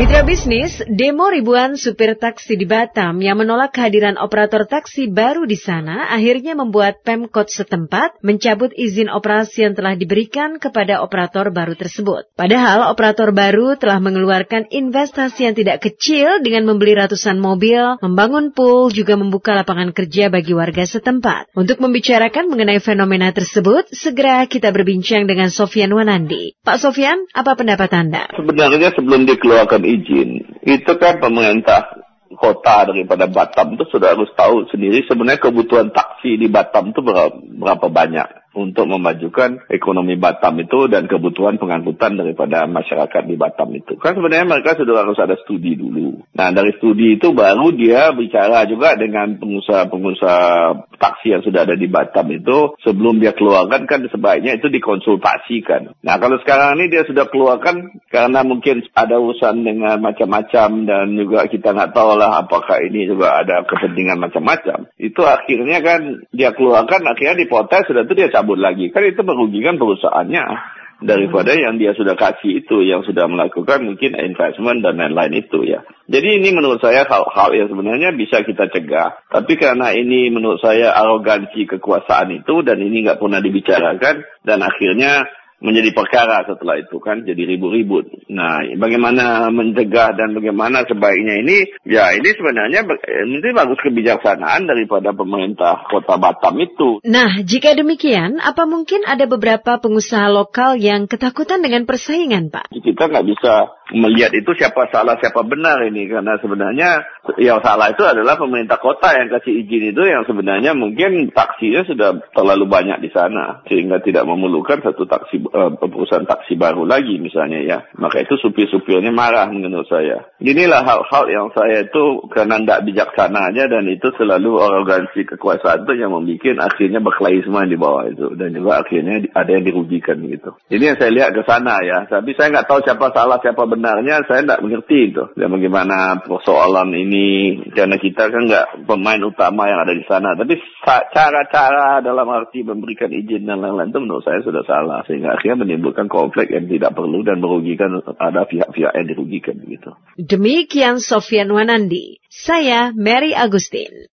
Mitra bisnis, demo ribuan supir taksi di Batam yang menolak kehadiran operator taksi baru di sana akhirnya membuat Pemkot setempat mencabut izin operasi yang telah diberikan kepada operator baru tersebut. Padahal operator baru telah mengeluarkan investasi yang tidak kecil dengan membeli ratusan mobil, membangun pool, juga membuka lapangan kerja bagi warga setempat. Untuk membicarakan mengenai fenomena tersebut, segera kita berbincang dengan Sofian Wanandi. Pak Sofian, apa pendapat Anda? Sebenarnya sebelum dikeluarkan izin. Itu kan pemerintah kota daripada Batam itu sudah harus tahu sendiri sebenarnya kebutuhan taksi di Batam itu berapa, banyak untuk memajukan ekonomi Batam itu dan kebutuhan pengangkutan daripada masyarakat di Batam itu. Kan sebenarnya mereka sudah harus ada studi dulu. Nah dari studi itu baru dia bicara juga dengan pengusaha-pengusaha taksi yang sudah ada di Batam itu sebelum dia keluarkan kan sebaiknya itu dikonsultasikan. Nah kalau sekarang ini dia sudah keluarkan karena mungkin ada urusan dengan macam-macam dan juga kita nggak tahu lah apakah ini juga ada kepentingan macam-macam. Itu akhirnya kan dia keluarkan akhirnya diprotes sudah itu dia cabut lagi. Kan itu merugikan perusahaannya daripada yang dia sudah kasih itu, yang sudah melakukan mungkin investment dan lain-lain itu ya. Jadi ini menurut saya hal-hal yang sebenarnya bisa kita cegah. Tapi karena ini menurut saya arogansi kekuasaan itu dan ini nggak pernah dibicarakan dan akhirnya menjadi perkara setelah itu kan jadi ribut-ribut. Nah, bagaimana mencegah dan bagaimana sebaiknya ini? Ya, ini sebenarnya ini bagus kebijaksanaan daripada pemerintah Kota Batam itu. Nah, jika demikian, apa mungkin ada beberapa pengusaha lokal yang ketakutan dengan persaingan, Pak? Kita nggak bisa melihat itu siapa salah siapa benar ini. Karena sebenarnya yang salah itu adalah pemerintah kota yang kasih izin itu yang sebenarnya mungkin taksinya sudah terlalu banyak di sana. Sehingga tidak memerlukan satu taksi uh, perusahaan taksi baru lagi misalnya ya. Maka itu supir-supirnya marah menurut saya. Inilah hal-hal yang saya itu karena tidak bijaksana aja dan itu selalu arogansi kekuasaan itu yang membuat akhirnya berkelahi semua di bawah itu. Dan juga akhirnya ada yang dirugikan gitu. Jadi yang saya lihat ke sana ya. Tapi saya nggak tahu siapa salah siapa benar sebenarnya saya tidak mengerti itu. Dan bagaimana persoalan ini, karena kita kan nggak pemain utama yang ada di sana. Tapi cara-cara dalam arti memberikan izin dan lain-lain itu menurut saya sudah salah. Sehingga akhirnya menimbulkan konflik yang tidak perlu dan merugikan ada pihak-pihak yang dirugikan. gitu. Demikian Sofian Wanandi. Saya Mary Agustin.